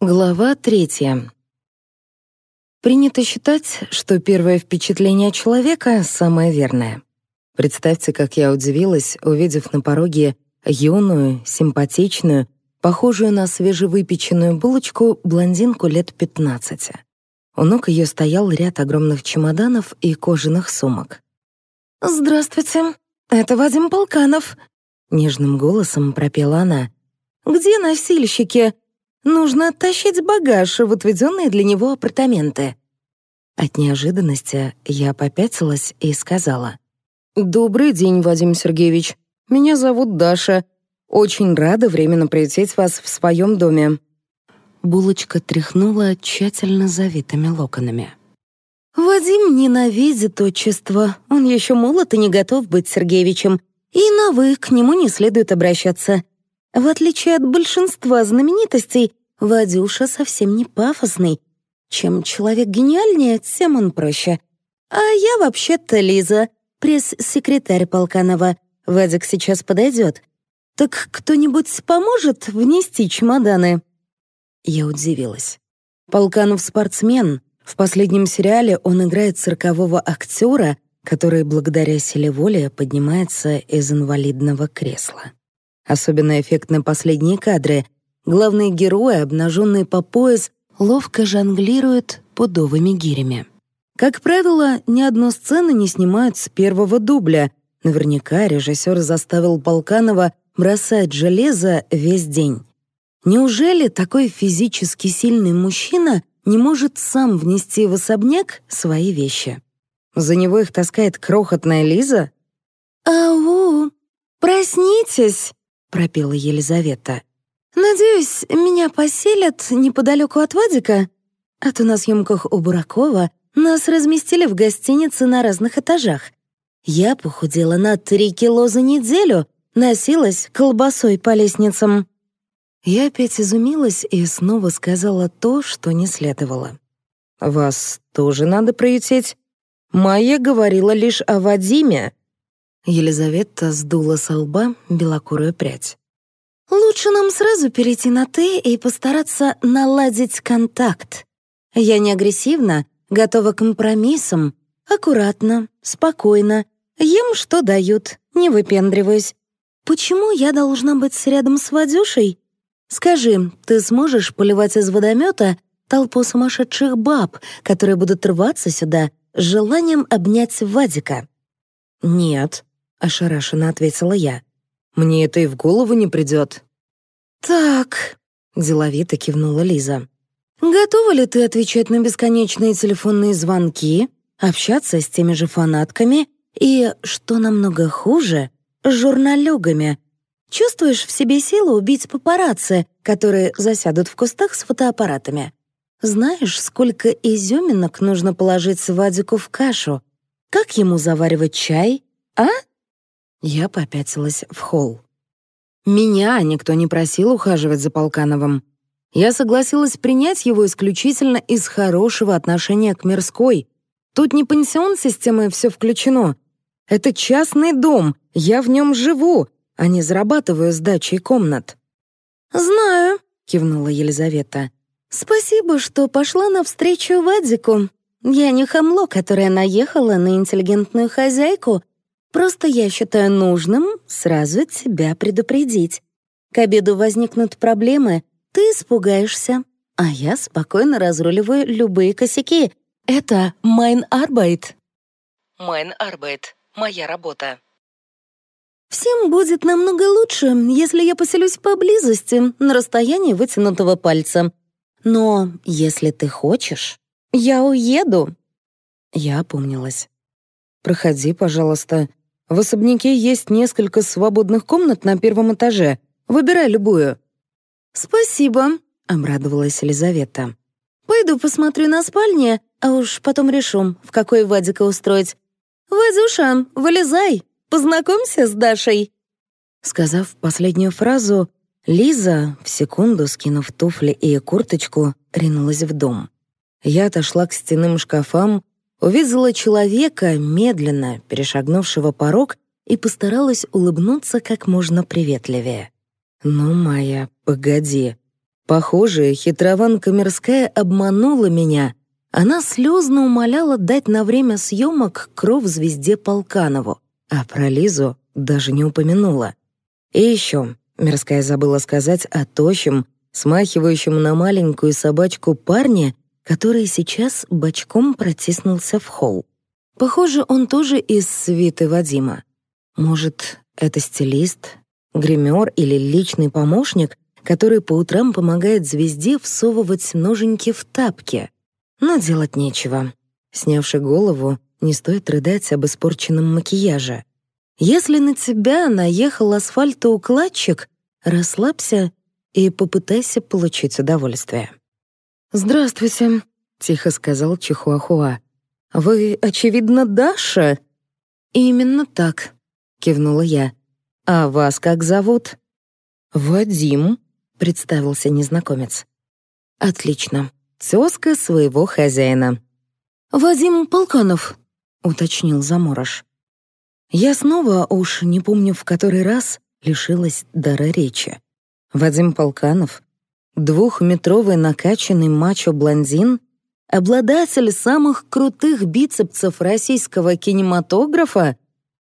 Глава третья. Принято считать, что первое впечатление человека самое верное. Представьте, как я удивилась, увидев на пороге юную, симпатичную, похожую на свежевыпеченную булочку блондинку лет 15. У ног ее стоял ряд огромных чемоданов и кожаных сумок. «Здравствуйте, это Вадим Полканов», — нежным голосом пропела она. «Где носильщики?» Нужно оттащить багаж в отведенные для него апартаменты». От неожиданности я попятилась и сказала. «Добрый день, Вадим Сергеевич. Меня зовут Даша. Очень рада временно приютить вас в своем доме». Булочка тряхнула тщательно завитыми локонами. «Вадим ненавидит отчество. Он еще молод и не готов быть Сергеевичем. И на «вы» к нему не следует обращаться. В отличие от большинства знаменитостей, Вадюша совсем не пафосный. Чем человек гениальнее, тем он проще. А я вообще-то Лиза, пресс-секретарь Полканова. Вадик сейчас подойдет. Так кто-нибудь поможет внести чемоданы?» Я удивилась. Полканов спортсмен. В последнем сериале он играет циркового актера, который благодаря силе воли поднимается из инвалидного кресла. Особенно эффектны последние кадры. Главные герои, обнаженные по пояс, ловко жонглируют пудовыми гирями. Как правило, ни одну сцену не снимают с первого дубля. Наверняка режиссер заставил Полканова бросать железо весь день. Неужели такой физически сильный мужчина не может сам внести в особняк свои вещи? За него их таскает крохотная Лиза? «Ау, проснитесь!» — пропела Елизавета. «Надеюсь, меня поселят неподалеку от Вадика? А то на съемках у Буракова нас разместили в гостинице на разных этажах. Я похудела на три кило за неделю, носилась колбасой по лестницам». Я опять изумилась и снова сказала то, что не следовало. «Вас тоже надо приютить. Майя говорила лишь о Вадиме, Елизавета сдула со лба белокурую прядь. «Лучше нам сразу перейти на «ты» и постараться наладить контакт. Я не агрессивна, готова к компромиссам, аккуратно, спокойно, ем, что дают, не выпендриваюсь. Почему я должна быть рядом с Вадюшей? Скажи, ты сможешь поливать из водомета толпу сумасшедших баб, которые будут рваться сюда с желанием обнять Вадика?» «Нет», — ошарашенно ответила я. «Мне это и в голову не придет». «Так», — деловито кивнула Лиза. «Готова ли ты отвечать на бесконечные телефонные звонки, общаться с теми же фанатками и, что намного хуже, с журналюгами? Чувствуешь в себе силу убить папарацци, которые засядут в кустах с фотоаппаратами? Знаешь, сколько изюминок нужно положить Вадику в кашу? Как ему заваривать чай, а?» Я попятилась в холл. Меня никто не просил ухаживать за Полкановым. Я согласилась принять его исключительно из хорошего отношения к мирской. Тут не пансион системы все включено. Это частный дом, я в нем живу, а не зарабатываю сдачей комнат. «Знаю», — кивнула Елизавета. «Спасибо, что пошла навстречу Вадику. Я не хамло, которая наехала на интеллигентную хозяйку, Просто я считаю нужным сразу тебя предупредить. К обеду возникнут проблемы, ты испугаешься, а я спокойно разруливаю любые косяки. Это mein Arbeit. Mein Arbeit — моя работа. Всем будет намного лучше, если я поселюсь поблизости, на расстоянии вытянутого пальца. Но если ты хочешь, я уеду. Я опомнилась. «Проходи, пожалуйста. В особняке есть несколько свободных комнат на первом этаже. Выбирай любую». «Спасибо», — обрадовалась Елизавета. «Пойду посмотрю на спальне, а уж потом решу, в какой Вадика устроить. Вадюша, вылезай, познакомься с Дашей». Сказав последнюю фразу, Лиза, в секунду скинув туфли и курточку, ринулась в дом. Я отошла к стенным шкафам, увидела человека, медленно перешагнувшего порог, и постаралась улыбнуться как можно приветливее. «Ну, Майя, погоди. Похоже, хитрованка мирская обманула меня. Она слезно умоляла дать на время съемок кров звезде Полканову, а про Лизу даже не упомянула. И еще мирская забыла сказать о тощем, смахивающем на маленькую собачку парне, который сейчас бочком протиснулся в холл. Похоже, он тоже из свиты Вадима. Может, это стилист, гример или личный помощник, который по утрам помогает звезде всовывать ноженьки в тапки. Но делать нечего. Снявши голову, не стоит рыдать об испорченном макияже. Если на тебя наехал асфальтоукладчик, расслабься и попытайся получить удовольствие. «Здравствуйте», — тихо сказал Чихуахуа. «Вы, очевидно, Даша?» «Именно так», — кивнула я. «А вас как зовут?» «Вадим», — представился незнакомец. «Отлично. Тезка своего хозяина». «Вадим Полканов», — уточнил Заморож. Я снова, уж не помню в который раз, лишилась дара речи. Вадим Полканов, двухметровый накачанный мачо-блондин, обладатель самых крутых бицепсов российского кинематографа,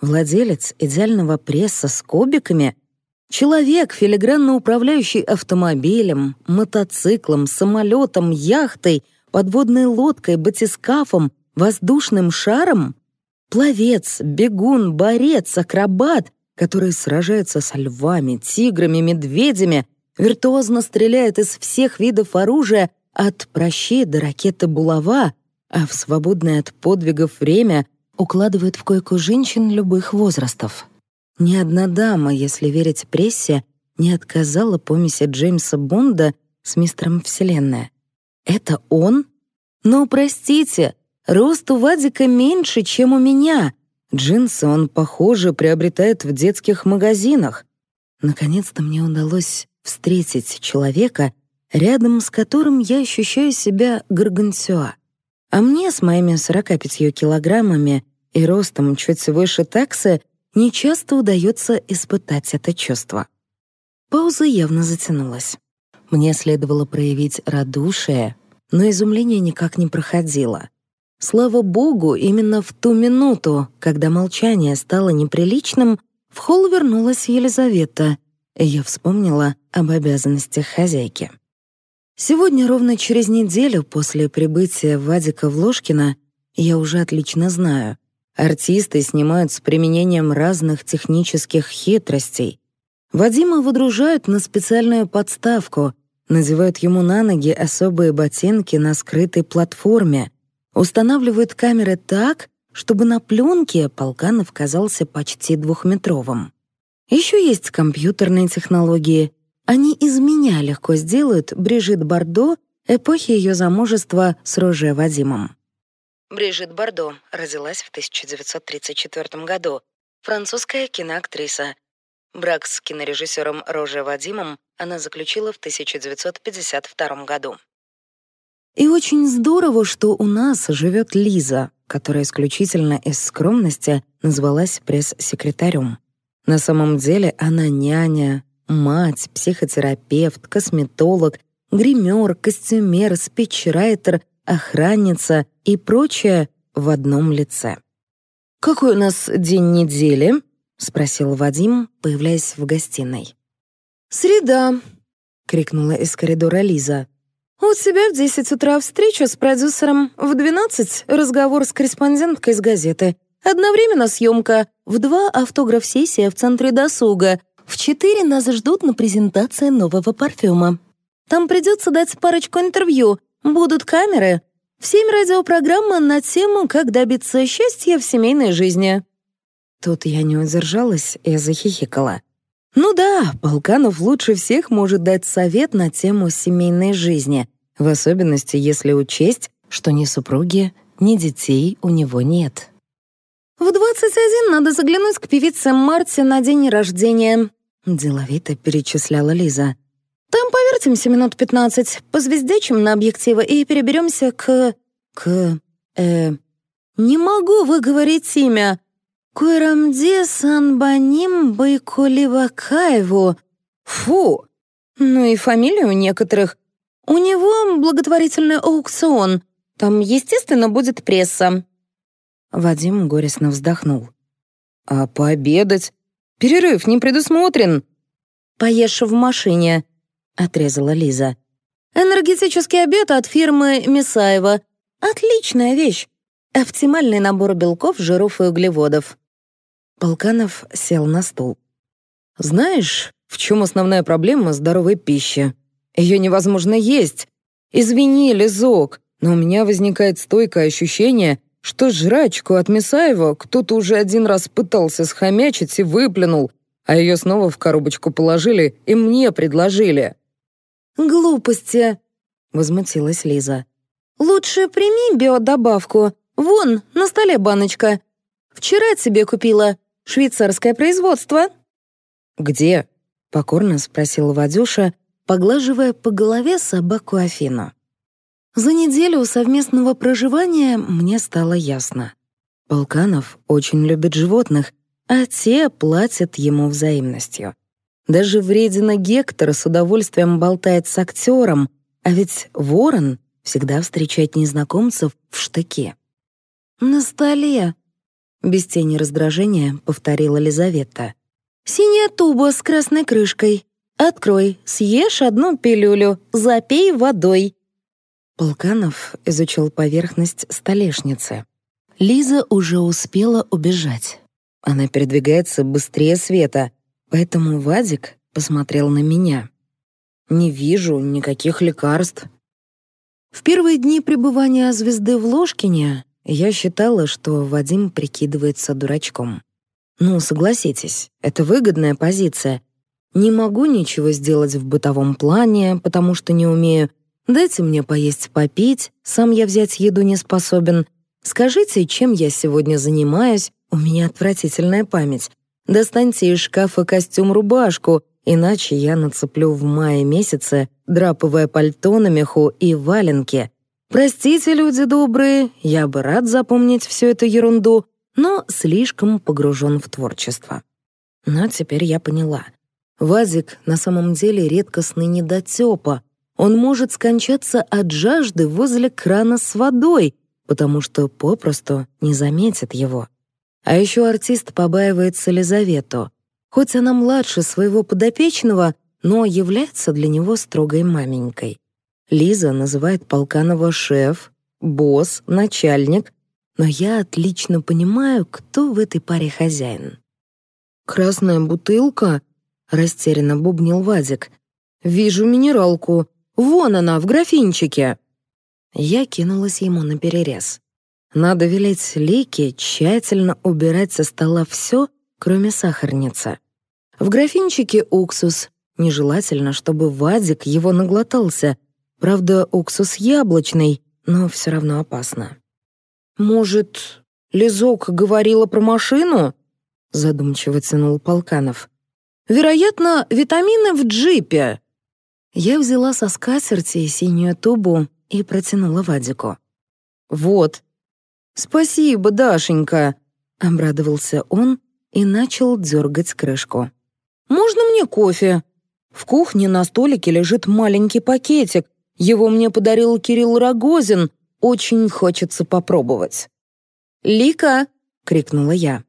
владелец идеального пресса с кубиками — Человек, филигранно управляющий автомобилем, мотоциклом, самолетом, яхтой, подводной лодкой, батискафом, воздушным шаром, пловец, бегун, борец, акробат, который сражается со львами, тиграми, медведями, виртуозно стреляет из всех видов оружия от прощей до ракеты булава, а в свободное от подвигов время укладывает в койку женщин любых возрастов. Ни одна дама, если верить прессе, не отказала помеси Джеймса Бонда с мистером Вселенная. Это он? Ну, простите, рост у Вадика меньше, чем у меня. Джинсы он, похоже, приобретает в детских магазинах. Наконец-то мне удалось встретить человека, рядом с которым я ощущаю себя гаргантюа. А мне с моими 45 килограммами и ростом чуть выше таксы нечасто удается испытать это чувство. Пауза явно затянулась. Мне следовало проявить радушие, но изумление никак не проходило. Слава богу, именно в ту минуту, когда молчание стало неприличным, в холл вернулась Елизавета, я вспомнила об обязанностях хозяйки. Сегодня, ровно через неделю после прибытия Вадика в Ложкино, я уже отлично знаю, Артисты снимают с применением разных технических хитростей. Вадима выдружают на специальную подставку, надевают ему на ноги особые ботинки на скрытой платформе, устанавливают камеры так, чтобы на пленке Полканов казался почти двухметровым. Еще есть компьютерные технологии. Они из меня легко сделают Брижит Бардо эпохи ее замужества с Роже Вадимом. Брижит Бардо родилась в 1934 году. Французская киноактриса. Брак с кинорежиссером Роже Вадимом она заключила в 1952 году. И очень здорово, что у нас живет Лиза, которая исключительно из скромности назвалась пресс-секретарем. На самом деле она няня, мать, психотерапевт, косметолог, гример, костюмер, спичрайтер, охранница и прочее в одном лице. «Какой у нас день недели?» — спросил Вадим, появляясь в гостиной. «Среда!» — крикнула из коридора Лиза. «У тебя в десять утра встреча с продюсером, в двенадцать разговор с корреспонденткой из газеты, одновременно съемка, в два автограф-сессия в центре досуга, в четыре нас ждут на презентации нового парфюма. Там придется дать парочку интервью, Будут камеры. В семь радиопрограмма на тему «Как добиться счастья в семейной жизни». Тут я не удержалась и захихикала. Ну да, Полканов лучше всех может дать совет на тему семейной жизни, в особенности если учесть, что ни супруги, ни детей у него нет. «В 21 надо заглянуть к певице Марте на день рождения», — деловито перечисляла Лиза. Там повертимся минут пятнадцать, позвездячим на объективы и переберемся к... к... э... Не могу выговорить имя. Куэрамде Санбаним Байкуливакаеву. Фу! Ну и фамилию некоторых. У него благотворительный аукцион. Там, естественно, будет пресса». Вадим горестно вздохнул. «А пообедать? Перерыв не предусмотрен». «Поешь в машине», — отрезала Лиза. «Энергетический обед от фирмы Мисаева. Отличная вещь. Оптимальный набор белков, жиров и углеводов». Полканов сел на стул. «Знаешь, в чем основная проблема здоровой пищи? Ее невозможно есть. Извини, Лизок, но у меня возникает стойкое ощущение, что жрачку от Мисаева кто-то уже один раз пытался схомячить и выплюнул, а ее снова в коробочку положили и мне предложили». «Глупости», — возмутилась Лиза. «Лучше прими биодобавку. Вон, на столе баночка. Вчера тебе купила. Швейцарское производство». «Где?» — покорно спросил Вадюша, поглаживая по голове собаку Афину. За неделю совместного проживания мне стало ясно. Полканов очень любит животных, а те платят ему взаимностью. Даже вредина Гектор с удовольствием болтает с актером, а ведь ворон всегда встречает незнакомцев в штыке. «На столе», — без тени раздражения повторила Лизавета. «Синяя туба с красной крышкой. Открой, съешь одну пилюлю, запей водой». Полканов изучил поверхность столешницы. Лиза уже успела убежать. Она передвигается быстрее света, поэтому Вадик посмотрел на меня. «Не вижу никаких лекарств». В первые дни пребывания звезды в Ложкине я считала, что Вадим прикидывается дурачком. Ну, согласитесь, это выгодная позиция. Не могу ничего сделать в бытовом плане, потому что не умею, Дайте мне поесть, попить, сам я взять еду не способен. Скажите, чем я сегодня занимаюсь, у меня отвратительная память. Достаньте из шкафа костюм-рубашку, иначе я нацеплю в мае месяце драповое пальто на меху и валенки. Простите, люди добрые, я бы рад запомнить всю эту ерунду, но слишком погружен в творчество. Но теперь я поняла. Вазик на самом деле редкостный недотёпа, он может скончаться от жажды возле крана с водой, потому что попросту не заметит его. А еще артист побаивается Лизавету. Хоть она младше своего подопечного, но является для него строгой маменькой. Лиза называет Полканова шеф, босс, начальник, но я отлично понимаю, кто в этой паре хозяин. «Красная бутылка?» — растерянно бубнил Вадик. «Вижу минералку. Вон она, в графинчике!» Я кинулась ему на перерез. Надо велеть Лике тщательно убирать со стола все, кроме сахарницы. В графинчике уксус. Нежелательно, чтобы Вадик его наглотался. Правда, уксус яблочный, но все равно опасно. «Может, Лизок говорила про машину?» задумчиво тянул Полканов. «Вероятно, витамины в джипе. Я взяла со скатерти синюю тубу и протянула Вадику. «Вот». «Спасибо, Дашенька», — обрадовался он и начал дергать крышку. «Можно мне кофе?» В кухне на столике лежит маленький пакетик. Его мне подарил Кирилл Рогозин. Очень хочется попробовать. «Лика!» — крикнула я.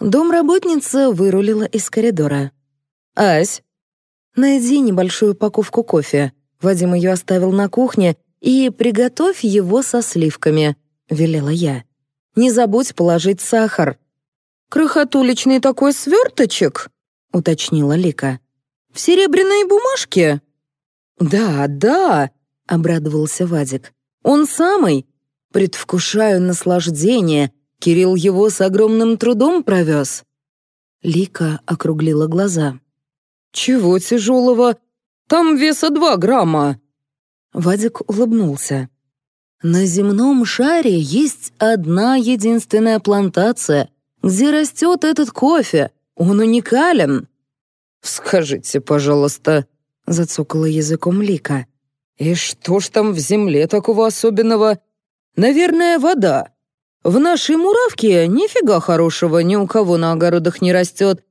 Домработница вырулила из коридора. «Ась, Найди небольшую упаковку кофе. Вадим ее оставил на кухне и приготовь его со сливками, велела я. Не забудь положить сахар. Крохотуличный такой сверточек, уточнила Лика. В серебряной бумажке? Да, да, обрадовался Вадик. Он самый. Предвкушаю наслаждение. Кирилл его с огромным трудом провез. Лика округлила глаза. «Чего тяжелого? Там веса два грамма». Вадик улыбнулся. «На земном шаре есть одна единственная плантация, где растет этот кофе. Он уникален». «Скажите, пожалуйста», — зацокала языком Лика. «И что ж там в земле такого особенного? Наверное, вода. В нашей муравке нифига хорошего ни у кого на огородах не растет.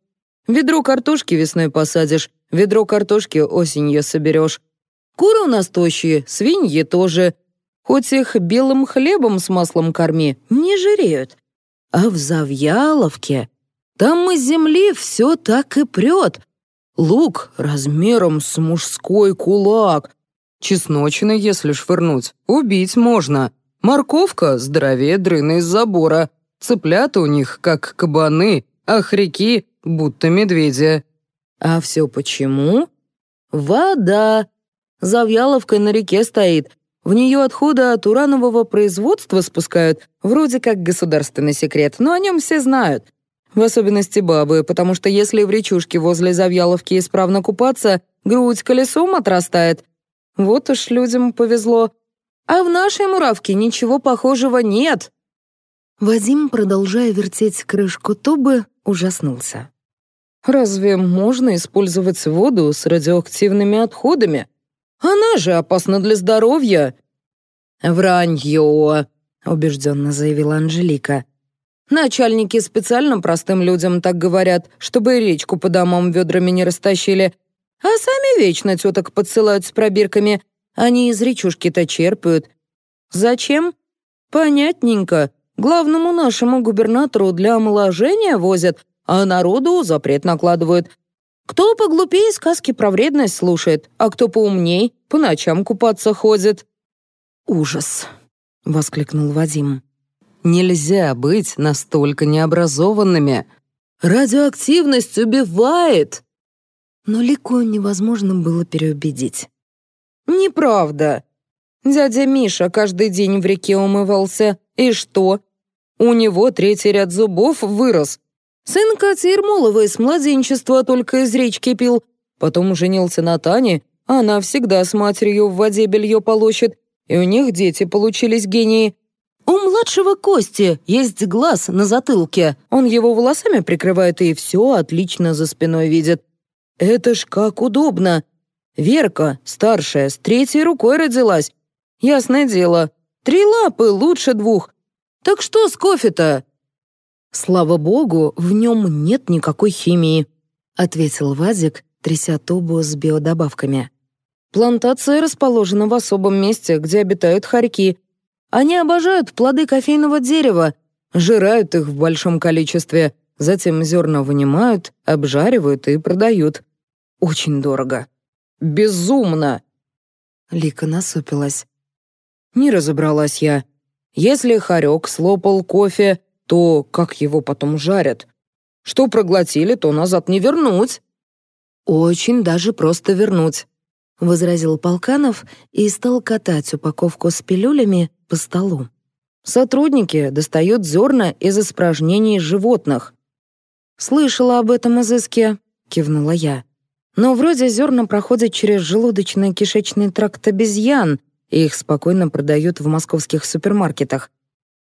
Ведро картошки весной посадишь, Ведро картошки осенью соберешь. Куры у нас тощие, свиньи тоже. Хоть их белым хлебом с маслом корми, не жиреют. А в Завьяловке там из земли все так и прет. Лук размером с мужской кулак. Чесночины, если швырнуть, убить можно. Морковка здоровее дрыны из забора. Цыплята у них, как кабаны, а хряки, будто медведи. А все почему? Вода. Завьяловка на реке стоит. В нее отходы от уранового производства спускают. Вроде как государственный секрет, но о нем все знают. В особенности бабы, потому что если в речушке возле Завьяловки исправно купаться, грудь колесом отрастает. Вот уж людям повезло. А в нашей муравке ничего похожего нет. Вадим, продолжая вертеть крышку тубы, ужаснулся. «Разве можно использовать воду с радиоактивными отходами? Она же опасна для здоровья!» «Вранье!» — убежденно заявила Анжелика. «Начальники специально простым людям так говорят, чтобы речку по домам ведрами не растащили, а сами вечно теток подсылают с пробирками. Они из речушки-то черпают. Зачем? Понятненько. Главному нашему губернатору для омоложения возят, а народу запрет накладывают. Кто поглупее сказки про вредность слушает, а кто поумней по ночам купаться ходит. «Ужас!» — воскликнул Вадим. «Нельзя быть настолько необразованными. Радиоактивность убивает!» Но Лику невозможно было переубедить. «Неправда. Дядя Миша каждый день в реке умывался. И что? У него третий ряд зубов вырос. Сын Кати Ермоловой с младенчества только из речки пил. Потом женился на Тане, она всегда с матерью в воде белье полощет. И у них дети получились гении. У младшего Кости есть глаз на затылке. Он его волосами прикрывает и все отлично за спиной видит. Это ж как удобно. Верка, старшая, с третьей рукой родилась. Ясное дело, три лапы лучше двух. Так что с кофе-то?» «Слава богу, в нем нет никакой химии», — ответил Вадик, тряся тубу с биодобавками. «Плантация расположена в особом месте, где обитают хорьки. Они обожают плоды кофейного дерева, жирают их в большом количестве, затем зерна вынимают, обжаривают и продают. Очень дорого. Безумно!» Лика насупилась. Не разобралась я. Если хорек слопал кофе, то как его потом жарят? Что проглотили, то назад не вернуть. Очень даже просто вернуть, возразил Полканов и стал катать упаковку с пилюлями по столу. Сотрудники достают зерна из испражнений животных. «Слышала об этом изыске», — кивнула я. Но вроде зерна проходят через желудочно-кишечный тракт обезьян, и их спокойно продают в московских супермаркетах.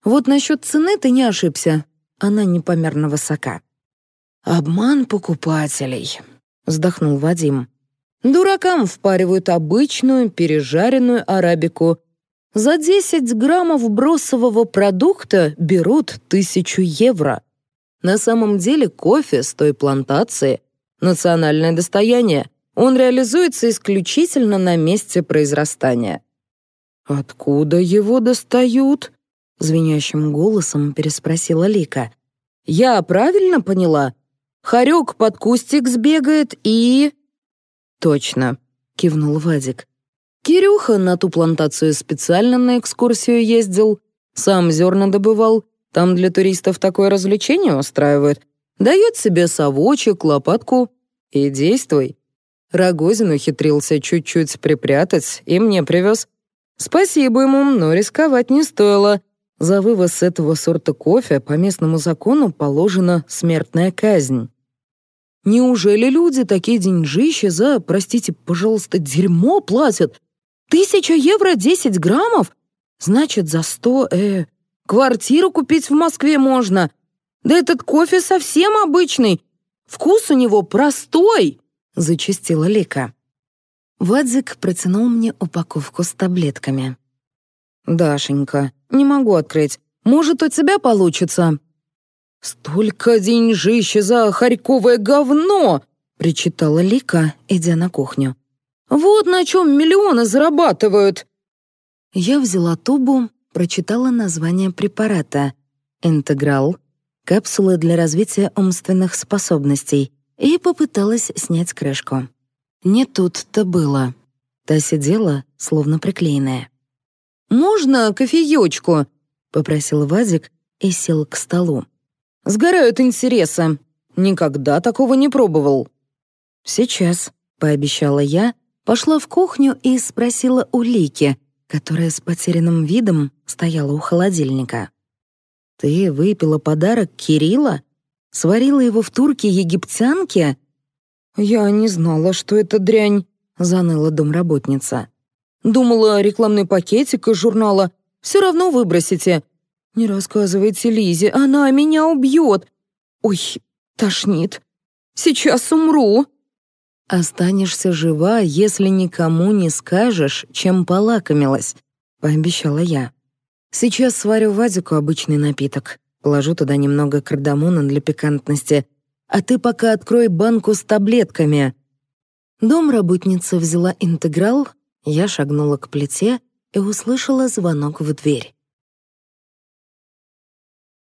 Вот насчет цены ты не ошибся. Она непомерно высока. «Обман покупателей», — вздохнул Вадим. «Дуракам впаривают обычную пережаренную арабику. За 10 граммов бросового продукта берут тысячу евро. На самом деле кофе с той плантации национальное достояние. Он реализуется исключительно на месте произрастания. «Откуда его достают?» — звенящим голосом переспросила Лика. «Я правильно поняла? Хорек под кустик сбегает и...» «Точно», — кивнул Вадик. «Кирюха на ту плантацию специально на экскурсию ездил, сам зерна добывал, там для туристов такое развлечение устраивают. Дает себе совочек, лопатку и действуй. Рогозин ухитрился чуть-чуть припрятать и мне привез. Спасибо ему, но рисковать не стоило. За вывоз этого сорта кофе по местному закону положена смертная казнь. Неужели люди такие деньжища за, простите, пожалуйста, дерьмо платят? Тысяча евро десять граммов? Значит, за сто, э, квартиру купить в Москве можно. Да этот кофе совсем обычный. Вкус у него простой!» — зачастила Лика. Вадзик протянул мне упаковку с таблетками. «Дашенька, не могу открыть. Может, у тебя получится?» «Столько деньжища за харьковое говно!» причитала Лика, идя на кухню. «Вот на чем миллионы зарабатывают!» Я взяла тубу, прочитала название препарата «Интеграл», капсулы для развития умственных способностей и попыталась снять крышку. Не тут-то было. Та сидела, словно приклеенная. «Можно кофеечку?» — попросил Вадик и сел к столу. «Сгорают интереса. Никогда такого не пробовал». «Сейчас», — пообещала я, пошла в кухню и спросила у Лики, которая с потерянным видом стояла у холодильника. «Ты выпила подарок Кирилла? Сварила его в турке египтянке?» «Я не знала, что это дрянь», — заныла домработница. «Думала, рекламный пакетик из журнала. Все равно выбросите. Не рассказывайте Лизе, она меня убьет. Ой, тошнит. Сейчас умру». «Останешься жива, если никому не скажешь, чем полакомилась», — пообещала я. «Сейчас сварю Вадику обычный напиток, положу туда немного кардамона для пикантности, а ты пока открой банку с таблетками». Домработница взяла интеграл, я шагнула к плите и услышала звонок в дверь.